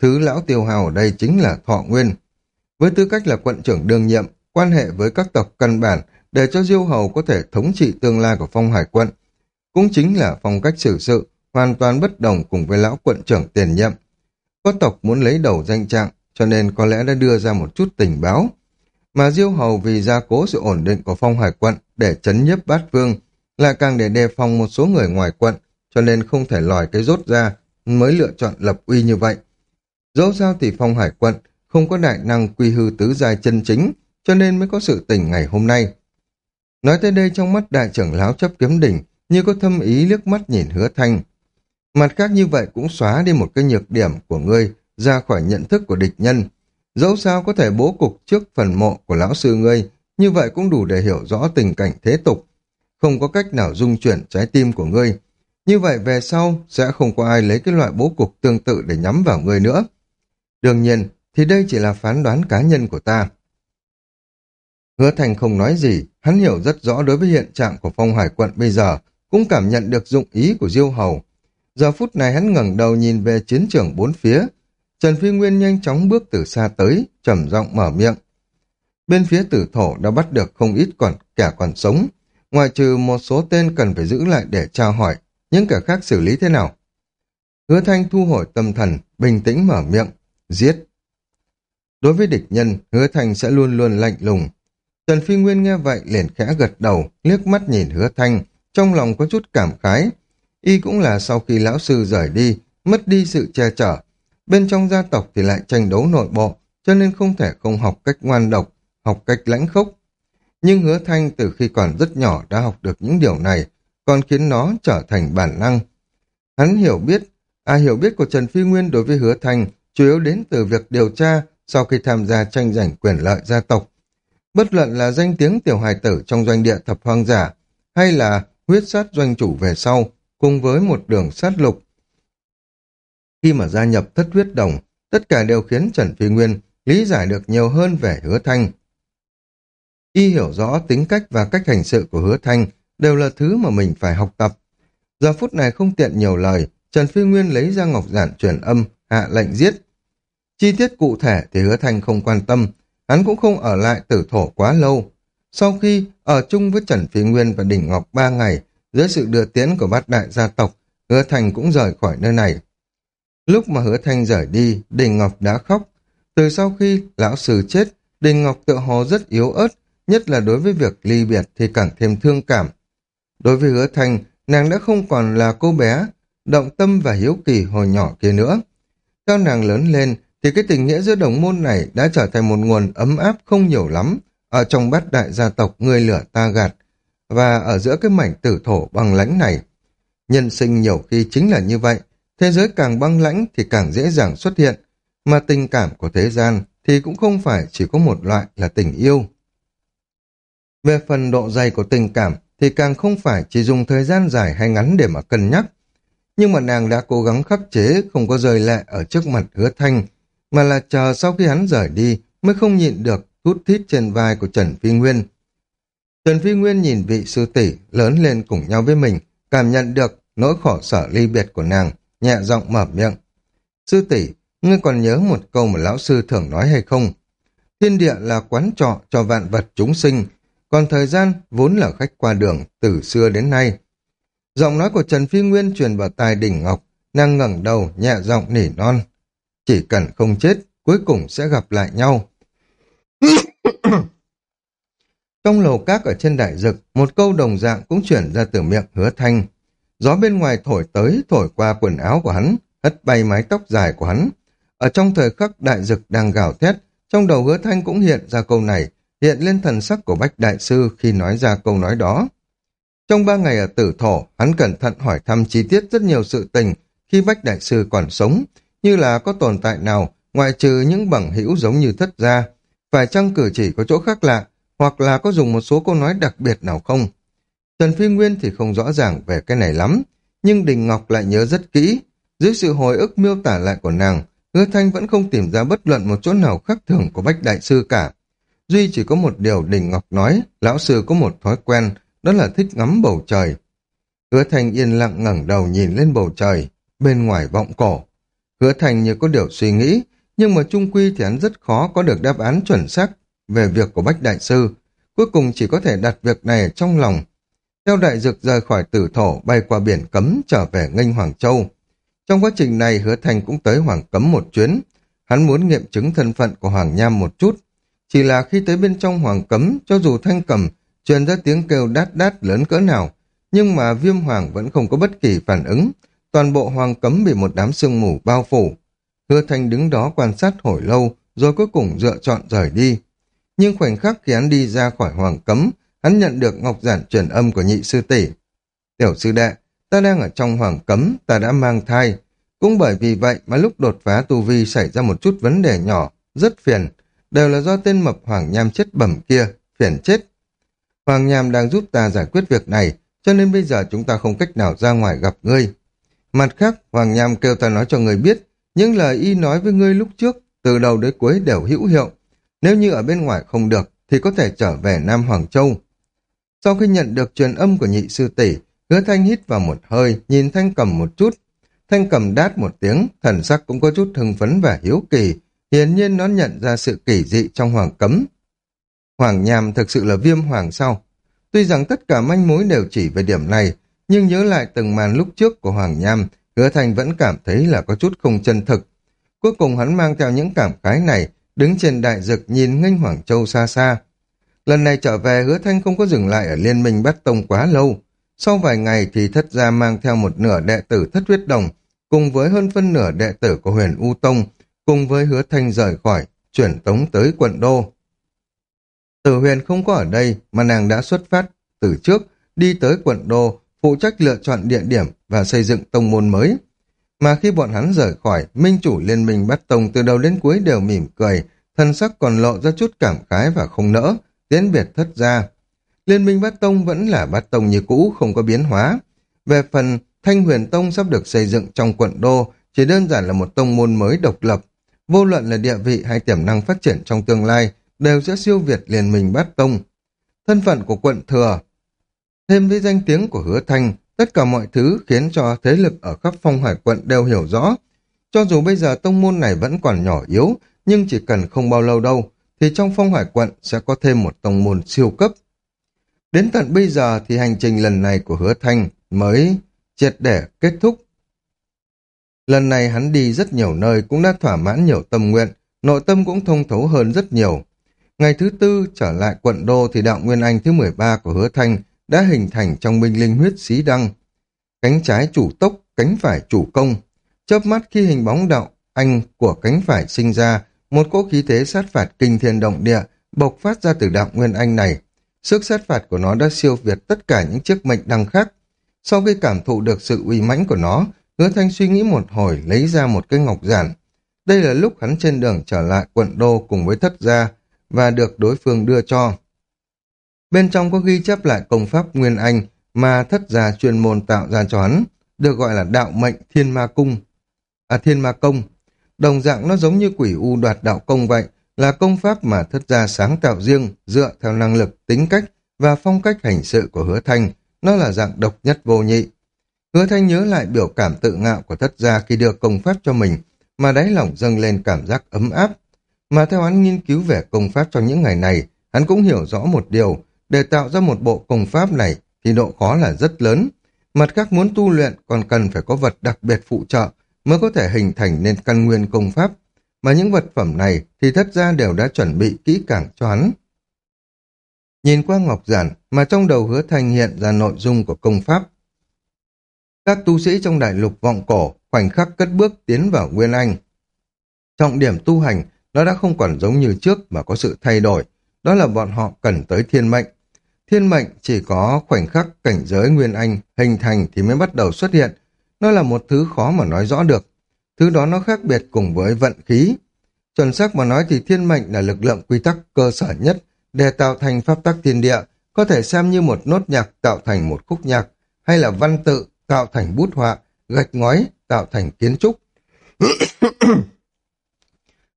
Thứ lão tiêu hào ở đây chính là Thọ Nguyên. Với tư cách là quận trưởng đương nhiệm, quan hệ với các tộc căn bản để cho Diêu Hầu có thể thống trị tương lai của phong hải quận. Cũng chính là phong cách xử sự, hoàn toàn bất đồng cùng với lão quận trưởng tiền nhiệm. Có tộc muốn lấy đầu danh trạng, cho nên có lẽ đã đưa ra một chút tình báo. Mà Diêu Hầu vì gia cố sự ổn định của phong hải quận để chấn nhấp bát vương, là càng để đề phòng một số người ngoài quận, cho nên không thể lòi cái rốt ra, mới lựa chọn lập uy như vậy. Dẫu sao thì phong hải quận không có đại năng quy hư tứ giai chân chính, cho nên mới có sự tình ngày hôm nay. Nói tới đây trong mắt đại trưởng lão chấp kiếm đỉnh, như có thâm ý liếc mắt nhìn hứa thanh. Mặt khác như vậy cũng xóa đi một cái nhược điểm của ngươi ra khỏi nhận thức của địch nhân. Dẫu sao có thể bố cục trước phần mộ của lão sư ngươi, như vậy cũng đủ để hiểu rõ tình cảnh thế tục. Không có cách nào dung chuyển trái tim của ngươi. Như vậy về sau sẽ không có ai lấy cái loại bố cục tương tự để nhắm vào ngươi nữa. Đương nhiên, thì đây chỉ là phán đoán cá nhân của ta. Hứa Thành không nói gì, hắn hiểu rất rõ đối với hiện trạng của phong hải quận bây giờ, cũng cảm nhận được dụng ý của Diêu Hầu. Giờ phút này hắn ngẩng đầu nhìn về chiến trường bốn phía. Trần Phi Nguyên nhanh chóng bước từ xa tới, trầm giọng mở miệng. Bên phía tử thổ đã bắt được không ít còn kẻ còn sống, ngoại trừ một số tên cần phải giữ lại để tra hỏi, những kẻ khác xử lý thế nào? Hứa Thanh thu hồi tâm thần, bình tĩnh mở miệng, giết. Đối với địch nhân, Hứa Thanh sẽ luôn luôn lạnh lùng, Trần Phi Nguyên nghe vậy liền khẽ gật đầu, liếc mắt nhìn hứa thanh, trong lòng có chút cảm khái. Y cũng là sau khi lão sư rời đi, mất đi sự che chở. Bên trong gia tộc thì lại tranh đấu nội bộ, cho nên không thể không học cách ngoan độc, học cách lãnh khốc. Nhưng hứa thanh từ khi còn rất nhỏ đã học được những điều này, còn khiến nó trở thành bản năng. Hắn hiểu biết, à hiểu biết của Trần Phi Nguyên đối với hứa thanh chủ yếu đến từ việc điều tra sau khi tham gia tranh giành quyền lợi gia tộc Bất luận là danh tiếng tiểu hài tử trong doanh địa thập hoang giả, hay là huyết sát doanh chủ về sau, cùng với một đường sát lục. Khi mà gia nhập thất huyết đồng, tất cả đều khiến Trần Phi Nguyên lý giải được nhiều hơn về hứa thanh. Y hiểu rõ tính cách và cách hành sự của hứa thanh đều là thứ mà mình phải học tập. Giờ phút này không tiện nhiều lời, Trần Phi Nguyên lấy ra ngọc giản truyền âm, hạ lệnh giết. Chi tiết cụ thể thì hứa thanh không quan tâm, hắn cũng không ở lại tử thổ quá lâu. Sau khi ở chung với Trần Phi Nguyên và Đỉnh Ngọc ba ngày, dưới sự đưa tiến của bát đại gia tộc, Hứa Thành cũng rời khỏi nơi này. Lúc mà Hứa Thành rời đi, Đình Ngọc đã khóc. Từ sau khi lão sư chết, Đình Ngọc tự hồ rất yếu ớt, nhất là đối với việc ly biệt thì càng thêm thương cảm. Đối với Hứa Thành, nàng đã không còn là cô bé, động tâm và hiếu kỳ hồi nhỏ kia nữa. Theo nàng lớn lên, thì cái tình nghĩa giữa đồng môn này đã trở thành một nguồn ấm áp không nhiều lắm ở trong bát đại gia tộc người lửa ta gạt và ở giữa cái mảnh tử thổ băng lãnh này. Nhân sinh nhiều khi chính là như vậy, thế giới càng băng lãnh thì càng dễ dàng xuất hiện, mà tình cảm của thế gian thì cũng không phải chỉ có một loại là tình yêu. Về phần độ dày của tình cảm thì càng không phải chỉ dùng thời gian dài hay ngắn để mà cân nhắc. Nhưng mà nàng đã cố gắng khắc chế không có rời lệ ở trước mặt hứa thanh mà là chờ sau khi hắn rời đi mới không nhịn được thút thít trên vai của Trần Phi Nguyên. Trần Phi Nguyên nhìn vị sư tỷ lớn lên cùng nhau với mình, cảm nhận được nỗi khổ sở ly biệt của nàng, nhẹ giọng mở miệng. Sư tỷ, ngươi còn nhớ một câu mà lão sư thường nói hay không? Thiên địa là quán trọ cho vạn vật chúng sinh, còn thời gian vốn là khách qua đường từ xưa đến nay. Giọng nói của Trần Phi Nguyên truyền vào tai đỉnh ngọc, nàng ngẩng đầu nhẹ giọng nỉ non. Chỉ cần không chết, cuối cùng sẽ gặp lại nhau. Trong lầu các ở trên đại dực, một câu đồng dạng cũng chuyển ra từ miệng hứa thanh. Gió bên ngoài thổi tới, thổi qua quần áo của hắn, hất bay mái tóc dài của hắn. Ở trong thời khắc đại dực đang gào thét, trong đầu hứa thanh cũng hiện ra câu này, hiện lên thần sắc của Bách Đại Sư khi nói ra câu nói đó. Trong ba ngày ở tử thổ, hắn cẩn thận hỏi thăm chi tiết rất nhiều sự tình khi Bách Đại Sư còn sống, như là có tồn tại nào ngoại trừ những bằng hữu giống như thất gia, phải chăng cử chỉ có chỗ khác lạ, hoặc là có dùng một số câu nói đặc biệt nào không. Trần Phi Nguyên thì không rõ ràng về cái này lắm, nhưng Đình Ngọc lại nhớ rất kỹ. Dưới sự hồi ức miêu tả lại của nàng, Hứa Thanh vẫn không tìm ra bất luận một chỗ nào khác thường của Bách Đại Sư cả. Duy chỉ có một điều Đình Ngọc nói, lão sư có một thói quen, đó là thích ngắm bầu trời. Hứa Thanh yên lặng ngẩng đầu nhìn lên bầu trời, bên ngoài vọng cổ. Hứa Thành như có điều suy nghĩ, nhưng mà trung quy thì hắn rất khó có được đáp án chuẩn xác về việc của Bách Đại Sư. cuối cùng chỉ có thể đặt việc này trong lòng. Theo đại dược rời khỏi tử thổ bay qua biển cấm trở về nghênh Hoàng Châu. Trong quá trình này hứa thành cũng tới Hoàng Cấm một chuyến. Hắn muốn nghiệm chứng thân phận của Hoàng Nham một chút. Chỉ là khi tới bên trong Hoàng Cấm, cho dù thanh cầm truyền ra tiếng kêu đát đát lớn cỡ nào, nhưng mà viêm hoàng vẫn không có bất kỳ phản ứng. Toàn bộ Hoàng Cấm bị một đám sương mù bao phủ. Hứa Thanh đứng đó quan sát hồi lâu, rồi cuối cùng dựa chọn rời đi. Nhưng khoảnh khắc khi hắn đi ra khỏi Hoàng Cấm, hắn nhận được ngọc giản truyền âm của nhị sư tỷ. Tiểu sư đệ, ta đang ở trong Hoàng Cấm, ta đã mang thai. Cũng bởi vì vậy mà lúc đột phá tu vi xảy ra một chút vấn đề nhỏ, rất phiền, đều là do tên mập Hoàng Nham chết bẩm kia, phiền chết. Hoàng Nham đang giúp ta giải quyết việc này, cho nên bây giờ chúng ta không cách nào ra ngoài gặp ngươi. Mặt khác, Hoàng Nham kêu ta nói cho người biết, những lời y nói với ngươi lúc trước, từ đầu đến cuối đều hữu hiệu. Nếu như ở bên ngoài không được, thì có thể trở về Nam Hoàng Châu. Sau khi nhận được truyền âm của nhị sư tỷ, hứa thanh hít vào một hơi, nhìn thanh cầm một chút. Thanh cầm đát một tiếng, thần sắc cũng có chút hưng phấn và hiếu kỳ, hiển nhiên nó nhận ra sự kỳ dị trong hoàng cấm. Hoàng nhàm thực sự là viêm hoàng sao? Tuy rằng tất cả manh mối đều chỉ về điểm này, nhưng nhớ lại từng màn lúc trước của Hoàng Nham, Hứa Thành vẫn cảm thấy là có chút không chân thực. Cuối cùng hắn mang theo những cảm khái này, đứng trên đại dực nhìn nghênh Hoàng Châu xa xa. Lần này trở về Hứa Thanh không có dừng lại ở Liên minh Bát Tông quá lâu. Sau vài ngày thì thất gia mang theo một nửa đệ tử thất huyết đồng, cùng với hơn phân nửa đệ tử của huyền U Tông, cùng với Hứa Thanh rời khỏi, chuyển tống tới quận Đô. Tử huyền không có ở đây mà nàng đã xuất phát từ trước, đi tới quận Đô, phụ trách lựa chọn địa điểm và xây dựng tông môn mới. Mà khi bọn hắn rời khỏi, minh chủ liên minh bắt tông từ đầu đến cuối đều mỉm cười, thân sắc còn lộ ra chút cảm khái và không nỡ, tiến biệt thất ra. Liên minh bát tông vẫn là bát tông như cũ, không có biến hóa. Về phần Thanh Huyền Tông sắp được xây dựng trong quận đô, chỉ đơn giản là một tông môn mới độc lập. Vô luận là địa vị hay tiềm năng phát triển trong tương lai, đều sẽ siêu việt liên minh bát tông. Thân phận của quận thừa, thêm với danh tiếng của hứa thanh, tất cả mọi thứ khiến cho thế lực ở khắp phong hải quận đều hiểu rõ. Cho dù bây giờ tông môn này vẫn còn nhỏ yếu, nhưng chỉ cần không bao lâu đâu, thì trong phong hải quận sẽ có thêm một tông môn siêu cấp. Đến tận bây giờ thì hành trình lần này của hứa thanh mới triệt để kết thúc. Lần này hắn đi rất nhiều nơi cũng đã thỏa mãn nhiều tâm nguyện, nội tâm cũng thông thấu hơn rất nhiều. Ngày thứ tư trở lại quận đô thì đạo Nguyên Anh thứ 13 của hứa thanh đã hình thành trong minh linh huyết xí đăng. Cánh trái chủ tốc, cánh phải chủ công. Chớp mắt khi hình bóng đạo anh của cánh phải sinh ra, một cỗ khí thế sát phạt kinh thiên động địa bộc phát ra từ đạo Nguyên Anh này. Sức sát phạt của nó đã siêu việt tất cả những chiếc mệnh đăng khác. Sau khi cảm thụ được sự uy mãnh của nó, hứa thanh suy nghĩ một hồi lấy ra một cái ngọc giản. Đây là lúc hắn trên đường trở lại quận đô cùng với thất gia và được đối phương đưa cho. Bên trong có ghi chép lại công pháp Nguyên Anh mà thất gia chuyên môn tạo ra cho hắn, được gọi là đạo mệnh thiên ma cung. À thiên ma công. Đồng dạng nó giống như quỷ u đoạt đạo công vậy, là công pháp mà thất gia sáng tạo riêng, dựa theo năng lực, tính cách và phong cách hành sự của hứa thanh. Nó là dạng độc nhất vô nhị. Hứa thanh nhớ lại biểu cảm tự ngạo của thất gia khi đưa công pháp cho mình, mà đáy lòng dâng lên cảm giác ấm áp. Mà theo hắn nghiên cứu về công pháp trong những ngày này, hắn cũng hiểu rõ một điều, để tạo ra một bộ công pháp này thì độ khó là rất lớn. Mặt khác muốn tu luyện còn cần phải có vật đặc biệt phụ trợ mới có thể hình thành nên căn nguyên công pháp. Mà những vật phẩm này thì thất gia đều đã chuẩn bị kỹ càng cho hắn. Nhìn qua ngọc giản mà trong đầu hứa thành hiện ra nội dung của công pháp. Các tu sĩ trong đại lục vọng cổ, khoảnh khắc cất bước tiến vào Nguyên Anh. Trọng điểm tu hành nó đã không còn giống như trước mà có sự thay đổi. Đó là bọn họ cần tới thiên mệnh. Thiên mệnh chỉ có khoảnh khắc cảnh giới Nguyên Anh hình thành thì mới bắt đầu xuất hiện. Nó là một thứ khó mà nói rõ được. Thứ đó nó khác biệt cùng với vận khí. Chuẩn xác mà nói thì thiên mệnh là lực lượng quy tắc cơ sở nhất để tạo thành pháp tắc thiên địa, có thể xem như một nốt nhạc tạo thành một khúc nhạc, hay là văn tự tạo thành bút họa, gạch ngói tạo thành kiến trúc.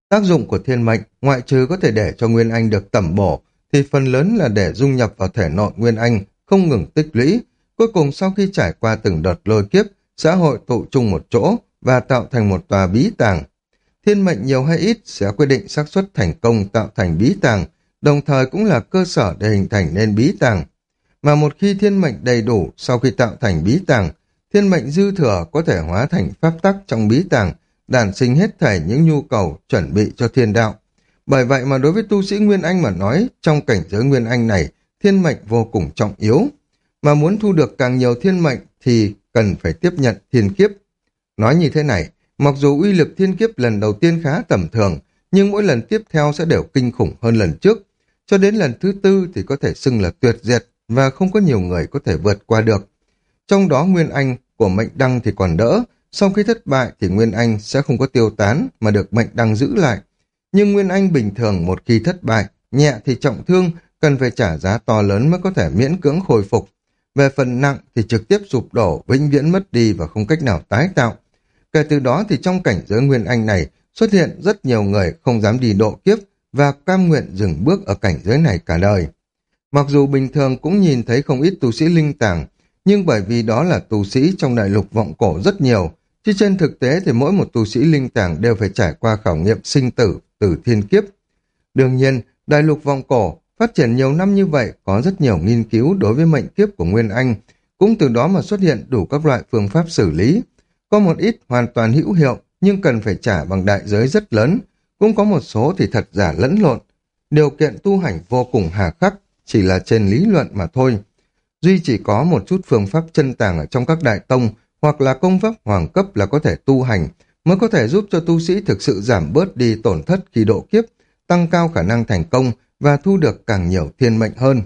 Tác dụng của thiên mệnh, ngoại trừ có thể để cho Nguyên Anh được tẩm bổ, thì phần lớn là để dung nhập vào thể nội Nguyên Anh, không ngừng tích lũy. Cuối cùng sau khi trải qua từng đợt lôi kiếp, xã hội tụ chung một chỗ và tạo thành một tòa bí tàng. Thiên mệnh nhiều hay ít sẽ quyết định xác suất thành công tạo thành bí tàng, đồng thời cũng là cơ sở để hình thành nên bí tàng. Mà một khi thiên mệnh đầy đủ sau khi tạo thành bí tàng, thiên mệnh dư thừa có thể hóa thành pháp tắc trong bí tàng, đàn sinh hết thảy những nhu cầu chuẩn bị cho thiên đạo. Bởi vậy mà đối với tu sĩ Nguyên Anh mà nói, trong cảnh giới Nguyên Anh này, thiên mệnh vô cùng trọng yếu. Mà muốn thu được càng nhiều thiên mệnh thì cần phải tiếp nhận thiên kiếp. Nói như thế này, mặc dù uy lực thiên kiếp lần đầu tiên khá tầm thường, nhưng mỗi lần tiếp theo sẽ đều kinh khủng hơn lần trước. Cho đến lần thứ tư thì có thể xưng là tuyệt diệt và không có nhiều người có thể vượt qua được. Trong đó Nguyên Anh của mệnh đăng thì còn đỡ, sau khi thất bại thì Nguyên Anh sẽ không có tiêu tán mà được mệnh đăng giữ lại. Nhưng Nguyên Anh bình thường một khi thất bại, nhẹ thì trọng thương, cần phải trả giá to lớn mới có thể miễn cưỡng khôi phục. Về phần nặng thì trực tiếp sụp đổ, vĩnh viễn mất đi và không cách nào tái tạo. Kể từ đó thì trong cảnh giới Nguyên Anh này xuất hiện rất nhiều người không dám đi độ kiếp và cam nguyện dừng bước ở cảnh giới này cả đời. Mặc dù bình thường cũng nhìn thấy không ít tu sĩ linh tàng, nhưng bởi vì đó là tu sĩ trong đại lục vọng cổ rất nhiều, chứ trên thực tế thì mỗi một tu sĩ linh tàng đều phải trải qua khảo nghiệm sinh tử từ thiên kiếp. Đương nhiên, đại lục vòng cổ phát triển nhiều năm như vậy có rất nhiều nghiên cứu đối với mệnh kiếp của Nguyên Anh, cũng từ đó mà xuất hiện đủ các loại phương pháp xử lý. Có một ít hoàn toàn hữu hiệu nhưng cần phải trả bằng đại giới rất lớn, cũng có một số thì thật giả lẫn lộn. Điều kiện tu hành vô cùng hà khắc, chỉ là trên lý luận mà thôi. Duy chỉ có một chút phương pháp chân tàng ở trong các đại tông hoặc là công pháp hoàng cấp là có thể tu hành, mới có thể giúp cho tu sĩ thực sự giảm bớt đi tổn thất khi độ kiếp, tăng cao khả năng thành công và thu được càng nhiều thiên mệnh hơn.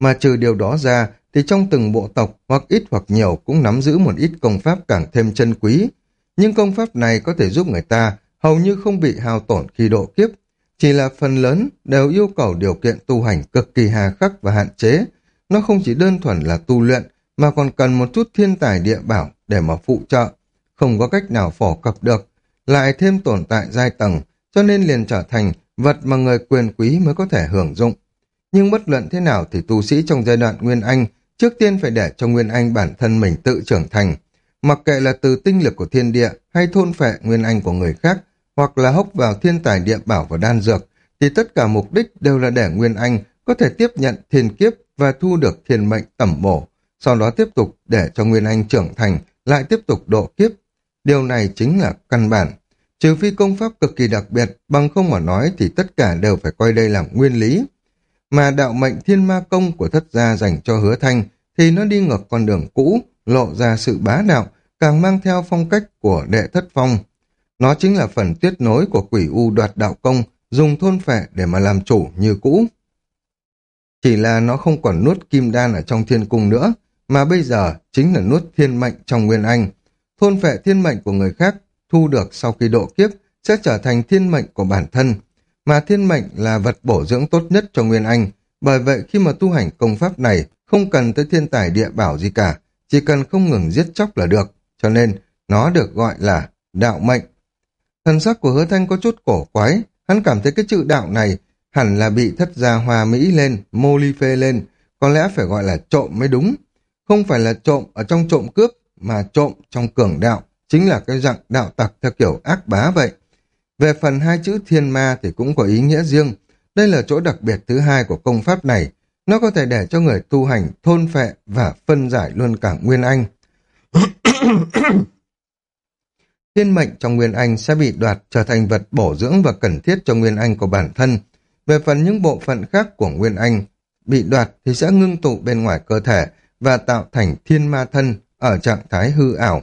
Mà trừ điều đó ra, thì trong từng bộ tộc hoặc ít hoặc nhiều cũng nắm giữ một ít công pháp càng thêm chân quý. Nhưng công pháp này có thể giúp người ta hầu như không bị hao tổn khi độ kiếp, chỉ là phần lớn đều yêu cầu điều kiện tu hành cực kỳ hà khắc và hạn chế. Nó không chỉ đơn thuần là tu luyện, mà còn cần một chút thiên tài địa bảo để mà phụ trợ. Không có cách nào phổ cập được, lại thêm tồn tại giai tầng, cho nên liền trở thành vật mà người quyền quý mới có thể hưởng dụng. Nhưng bất luận thế nào thì tu sĩ trong giai đoạn Nguyên Anh trước tiên phải để cho Nguyên Anh bản thân mình tự trưởng thành. Mặc kệ là từ tinh lực của thiên địa hay thôn phệ Nguyên Anh của người khác, hoặc là hốc vào thiên tài địa bảo và đan dược, thì tất cả mục đích đều là để Nguyên Anh có thể tiếp nhận thiên kiếp và thu được thiên mệnh tẩm bổ, sau đó tiếp tục để cho Nguyên Anh trưởng thành, lại tiếp tục độ kiếp. Điều này chính là căn bản. Trừ phi công pháp cực kỳ đặc biệt, bằng không mà nói thì tất cả đều phải coi đây là nguyên lý. Mà đạo mệnh thiên ma công của thất gia dành cho hứa thanh thì nó đi ngược con đường cũ, lộ ra sự bá đạo, càng mang theo phong cách của đệ thất phong. Nó chính là phần tiết nối của quỷ u đoạt đạo công, dùng thôn phệ để mà làm chủ như cũ. Chỉ là nó không còn nuốt kim đan ở trong thiên cung nữa, mà bây giờ chính là nuốt thiên mệnh trong nguyên anh. Thôn phệ thiên mệnh của người khác thu được sau khi độ kiếp sẽ trở thành thiên mệnh của bản thân, mà thiên mệnh là vật bổ dưỡng tốt nhất cho nguyên anh. Bởi vậy khi mà tu hành công pháp này không cần tới thiên tài địa bảo gì cả, chỉ cần không ngừng giết chóc là được, cho nên nó được gọi là đạo mệnh. Thần sắc của hứa thanh có chút cổ quái, hắn cảm thấy cái chữ đạo này hẳn là bị thất gia hòa mỹ lên, mô ly phê lên, có lẽ phải gọi là trộm mới đúng. Không phải là trộm ở trong trộm cướp, mà trộm trong cường đạo, chính là cái dạng đạo tặc theo kiểu ác bá vậy. Về phần hai chữ thiên ma thì cũng có ý nghĩa riêng. Đây là chỗ đặc biệt thứ hai của công pháp này. Nó có thể để cho người tu hành thôn phệ và phân giải luôn cả Nguyên Anh. Thiên mệnh trong Nguyên Anh sẽ bị đoạt trở thành vật bổ dưỡng và cần thiết cho Nguyên Anh của bản thân. Về phần những bộ phận khác của Nguyên Anh bị đoạt thì sẽ ngưng tụ bên ngoài cơ thể và tạo thành thiên ma thân ở trạng thái hư ảo.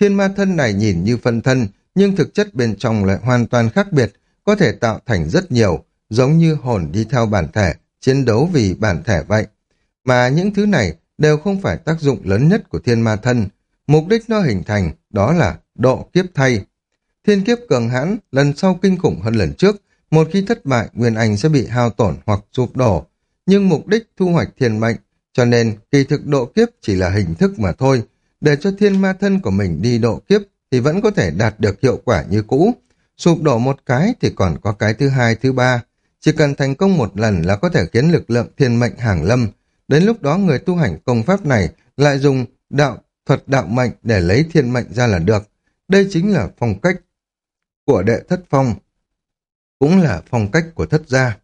Thiên ma thân này nhìn như phân thân, nhưng thực chất bên trong lại hoàn toàn khác biệt, có thể tạo thành rất nhiều, giống như hồn đi theo bản thể, chiến đấu vì bản thể vậy. Mà những thứ này đều không phải tác dụng lớn nhất của thiên ma thân. Mục đích nó hình thành đó là độ kiếp thay. Thiên kiếp cường hãn, lần sau kinh khủng hơn lần trước, một khi thất bại, Nguyên Anh sẽ bị hao tổn hoặc sụp đổ. Nhưng mục đích thu hoạch thiên mệnh, cho nên kỳ thực độ kiếp chỉ là hình thức mà thôi. Để cho thiên ma thân của mình đi độ kiếp thì vẫn có thể đạt được hiệu quả như cũ. Sụp đổ một cái thì còn có cái thứ hai, thứ ba. Chỉ cần thành công một lần là có thể khiến lực lượng thiên mệnh hàng lâm. Đến lúc đó người tu hành công pháp này lại dùng đạo thuật đạo mệnh để lấy thiên mệnh ra là được. Đây chính là phong cách của đệ thất phong, cũng là phong cách của thất gia.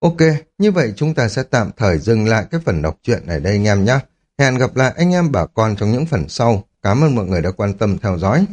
Ok, như vậy chúng ta sẽ tạm thời dừng lại cái phần đọc truyện ở đây anh em nhé. Hẹn gặp lại anh em bà con trong những phần sau. Cảm ơn mọi người đã quan tâm theo dõi.